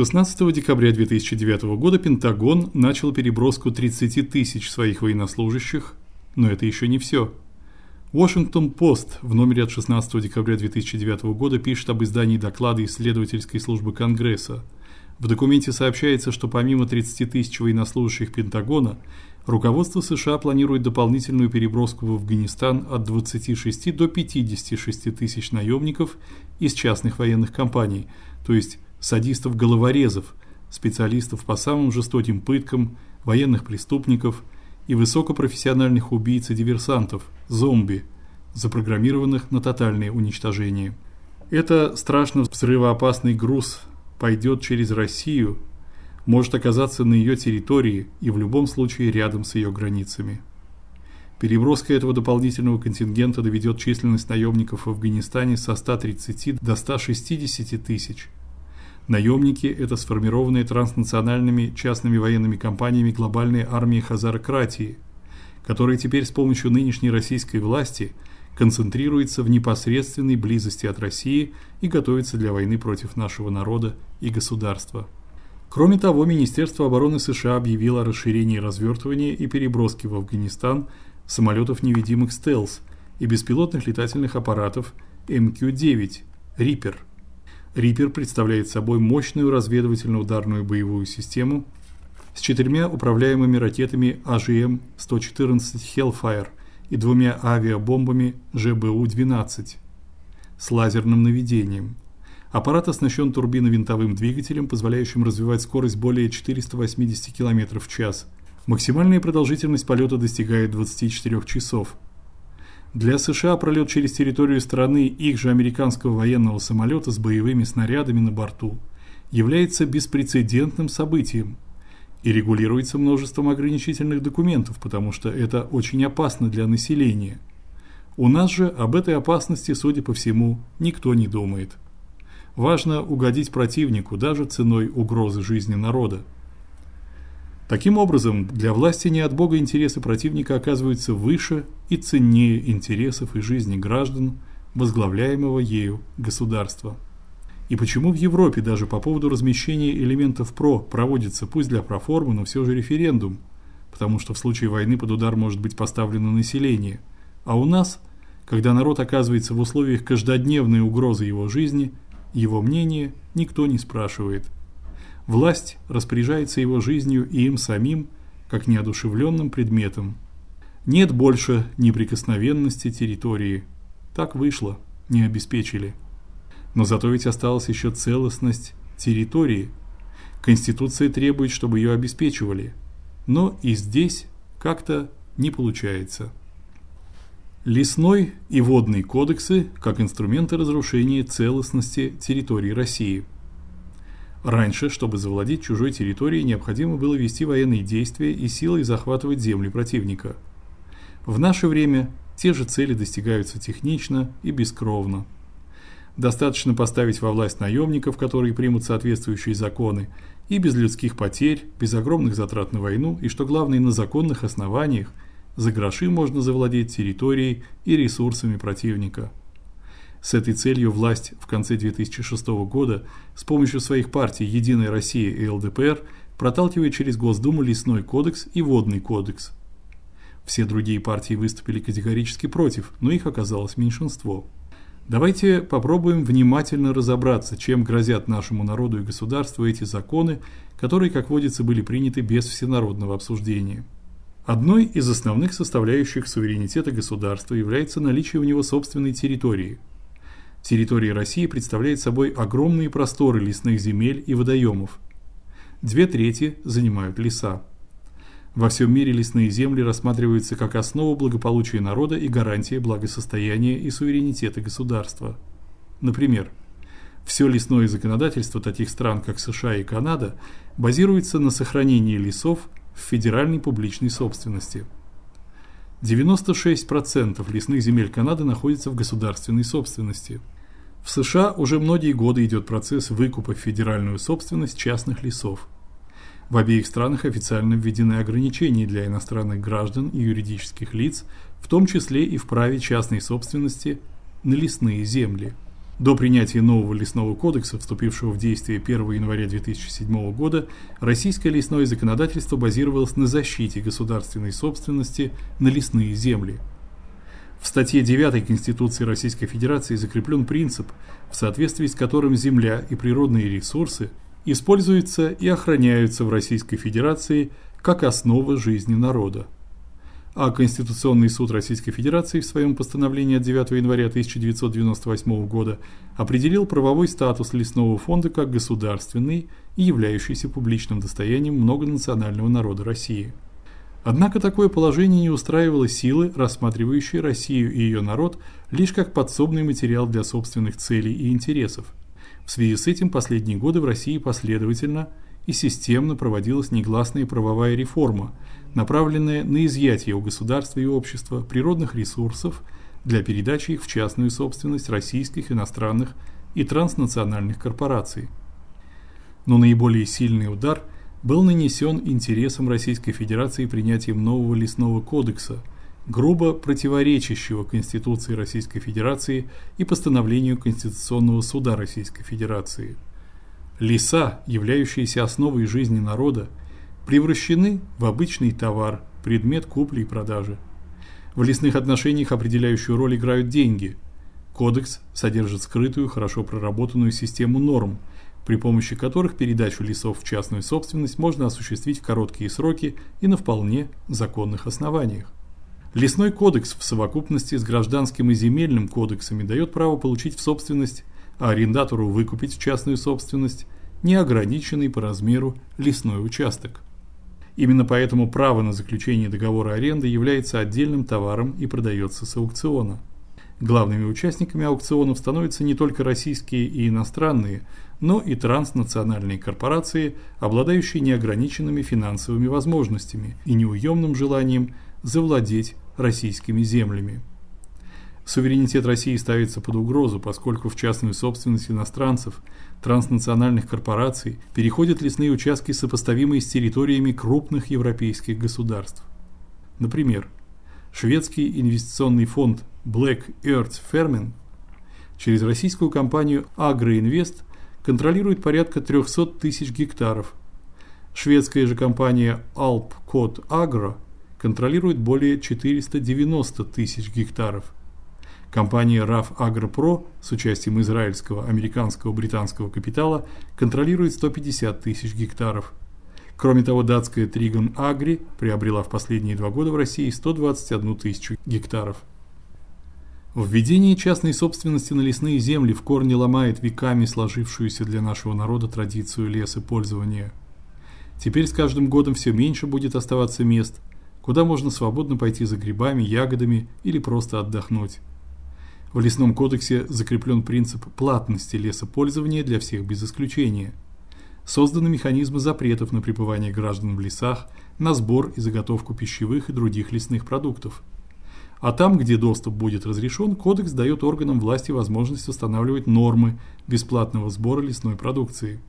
16 декабря 2009 года Пентагон начал переброску 30 тысяч своих военнослужащих, но это еще не все. Washington Post в номере от 16 декабря 2009 года пишет об издании доклада исследовательской службы Конгресса. В документе сообщается, что помимо 30 тысяч военнослужащих Пентагона, руководство США планирует дополнительную переброску в Афганистан от 26 до 56 тысяч наемников из частных военных компаний, то есть садистов-головорезов, специалистов по самым жестоким пыткам, военных преступников и высокопрофессиональных убийц и диверсантов, зомби, запрограммированных на тотальное уничтожение. Это страшно взрывоопасный груз пойдет через Россию, может оказаться на ее территории и в любом случае рядом с ее границами. Переброска этого дополнительного контингента доведет численность наемников в Афганистане со 130 до 160 тысяч. Наемники – это сформированные транснациональными частными военными компаниями глобальные армии хазарократии, которые теперь с помощью нынешней российской власти концентрируются в непосредственной близости от России и готовятся для войны против нашего народа и государства. Кроме того, Министерство обороны США объявило о расширении развертывания и переброски в Афганистан самолетов-невидимых стелс и беспилотных летательных аппаратов МК-9 Reaper – Reaper представляет собой мощную разведывательно-ударную боевую систему с четырьмя управляемыми ракетами AGM-114 Hellfire и двумя авиабомбами ЖБУ-12 с лазерным наведением. Аппарат оснащен турбино-винтовым двигателем, позволяющим развивать скорость более 480 км в час. Максимальная продолжительность полета достигает 24 часов. Для США пролет через территорию страны их же американского военного самолета с боевыми снарядами на борту является беспрецедентным событием и регулируется множеством ограничительных документов, потому что это очень опасно для населения. У нас же об этой опасности, судя по всему, никто не думает. Важно угодить противнику даже ценой угрозы жизни народа. Таким образом, для власти не от бога интересы противника оказываются выше и ценнее интересов и жизни граждан, возглавляемого ею государства. И почему в Европе даже по поводу размещения элементов ПРО проводится пусть для проформы, но все же референдум, потому что в случае войны под удар может быть поставлено население, а у нас, когда народ оказывается в условиях каждодневной угрозы его жизни, его мнение никто не спрашивает – Власть распоряжается его жизнью и им самим, как неодушевленным предметом. Нет больше неприкосновенности территории. Так вышло, не обеспечили. Но зато ведь осталась еще целостность территории. Конституция требует, чтобы ее обеспечивали. Но и здесь как-то не получается. Лесной и водный кодексы как инструменты разрушения целостности территории России – Раньше, чтобы завладеть чужой территорией, необходимо было вести военные действия и силой захватывать земли противника. В наше время те же цели достигаются технично и бескровно. Достаточно поставить во власть наемников, которые примут соответствующие законы, и без людских потерь, без огромных затрат на войну, и что главное, на законных основаниях, за гроши можно завладеть территорией и ресурсами противника. С этой целью власть в конце 2006 года с помощью своих партий Единая Россия и ЛДПР проталкивает через Госдуму лесной кодекс и водный кодекс. Все другие партии выступили категорически против, но их оказалось меньшинство. Давайте попробуем внимательно разобраться, чем грозят нашему народу и государству эти законы, которые, как водится, были приняты без всенародного обсуждения. Одной из основных составляющих суверенитета государства является наличие у него собственной территории – Территория России представляет собой огромные просторы лесных земель и водоемов. Две трети занимают леса. Во всем мире лесные земли рассматриваются как основа благополучия народа и гарантия благосостояния и суверенитета государства. Например, все лесное законодательство таких стран, как США и Канада, базируется на сохранении лесов в федеральной публичной собственности. 96% лесных земель Канады находятся в государственной собственности. В США уже многие годы идет процесс выкупа в федеральную собственность частных лесов. В обеих странах официально введены ограничения для иностранных граждан и юридических лиц, в том числе и в праве частной собственности на лесные земли. До принятия нового лесного кодекса, вступившего в действие 1 января 2007 года, российское лесное законодательство базировалось на защите государственной собственности на лесные земли. В статье 9 Конституции Российской Федерации закреплен принцип, в соответствии с которым земля и природные ресурсы используются и охраняются в Российской Федерации как основа жизни народа а Конституционный суд Российской Федерации в своем постановлении от 9 января 1998 года определил правовой статус лесного фонда как государственный и являющийся публичным достоянием многонационального народа России. Однако такое положение не устраивало силы, рассматривающие Россию и ее народ лишь как подсобный материал для собственных целей и интересов. В связи с этим последние годы в России последовательно и системно проводилась негласная правовая реформа, направленная на изъятие у государства и общества природных ресурсов для передачи их в частную собственность российских, иностранных и транснациональных корпораций. Но наиболее сильный удар был нанесен интересам Российской Федерации принятием нового лесного кодекса, грубо противоречащего Конституции Российской Федерации и постановлению Конституционного суда Российской Федерации. Леса, являющиеся основой жизни народа, превращены в обычный товар, предмет купли и продажи. В лесных отношениях определяющую роль играют деньги. Кодекс содержит скрытую, хорошо проработанную систему норм, при помощи которых передачу лесов в частную собственность можно осуществить в короткие сроки и на вполне законных основаниях. Лесной кодекс в совокупности с гражданским и земельным кодексами дает право получить в собственность, а арендатору выкупить в частную собственность неограниченный по размеру лесной участок. Именно поэтому право на заключение договора аренды является отдельным товаром и продается с аукциона. Главными участниками аукционов становятся не только российские и иностранные, но и транснациональные корпорации, обладающие неограниченными финансовыми возможностями и неуемным желанием завладеть российскими землями. Суверенитет России ставится под угрозу, поскольку в частную собственность иностранцев, транснациональных корпораций переходят лесные участки, сопоставимые с территориями крупных европейских государств. Например, шведский инвестиционный фонд Black Earth Farming через российскую компанию Agroinvest контролирует порядка 300 тысяч гектаров. Шведская же компания Alpcot Agro контролирует более 490 тысяч гектаров – Компания RAF AgroPro с участием израильского, американского, британского капитала контролирует 150 тысяч гектаров. Кроме того, датская Trigon Agri приобрела в последние два года в России 121 тысячу гектаров. Введение частной собственности на лесные земли в корне ломает веками сложившуюся для нашего народа традицию лесопользования. Теперь с каждым годом все меньше будет оставаться мест, куда можно свободно пойти за грибами, ягодами или просто отдохнуть. В лесном кодексе закреплен принцип платности лесопользования для всех без исключения. Созданы механизмы запретов на пребывание граждан в лесах, на сбор и заготовку пищевых и других лесных продуктов. А там, где доступ будет разрешен, кодекс дает органам власти возможность устанавливать нормы бесплатного сбора лесной продукции.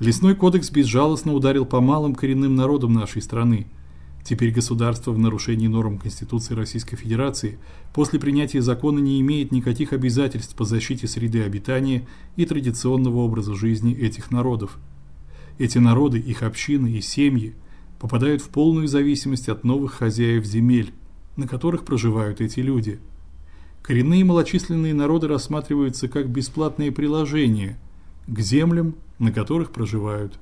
Лесной кодекс безжалостно ударил по малым коренным народам нашей страны, Теперь государство в нарушении норм Конституции Российской Федерации после принятия закона не имеет никаких обязательств по защите среды обитания и традиционного образа жизни этих народов. Эти народы, их общины и семьи попадают в полную зависимость от новых хозяев земель, на которых проживают эти люди. Коренные малочисленные народы рассматриваются как бесплатные приложения к землям, на которых проживают.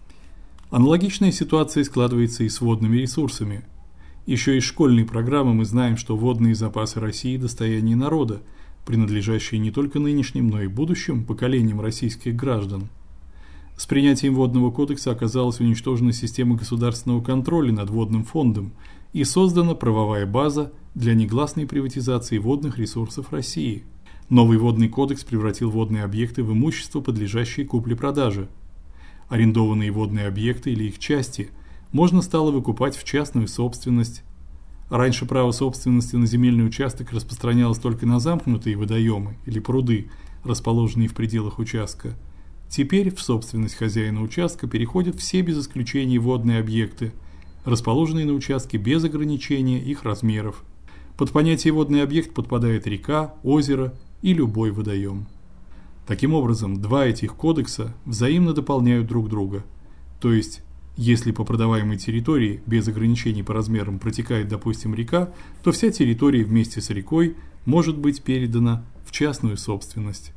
Аналогичная ситуация складывается и с водными ресурсами – еще из школьной программы мы знаем, что водные запасы России достояние народа, принадлежащие не только нынешним, но и будущим поколениям российских граждан. С принятием водного кодекса оказалась уничтожена система государственного контроля над водным фондом и создана правовая база для негласной приватизации водных ресурсов России. Новый водный кодекс превратил водные объекты в имущество, подлежащее купле-продаже. Арендованные водные объекты или их части – можно стало выкупать в частную собственность. Раньше право собственности на земельный участок распространялось только на замкнутые водоемы или пруды, расположенные в пределах участка. Теперь в собственность хозяина участка переходят все без исключения водные объекты, расположенные на участке без ограничения их размеров. Под понятие водный объект подпадает река, озеро и любой водоем. Таким образом, два этих кодекса взаимно дополняют друг друга. То есть, если по продаваемой территории без ограничений по размерам протекает, допустим, река, то вся территория вместе с рекой может быть передана в частную собственность.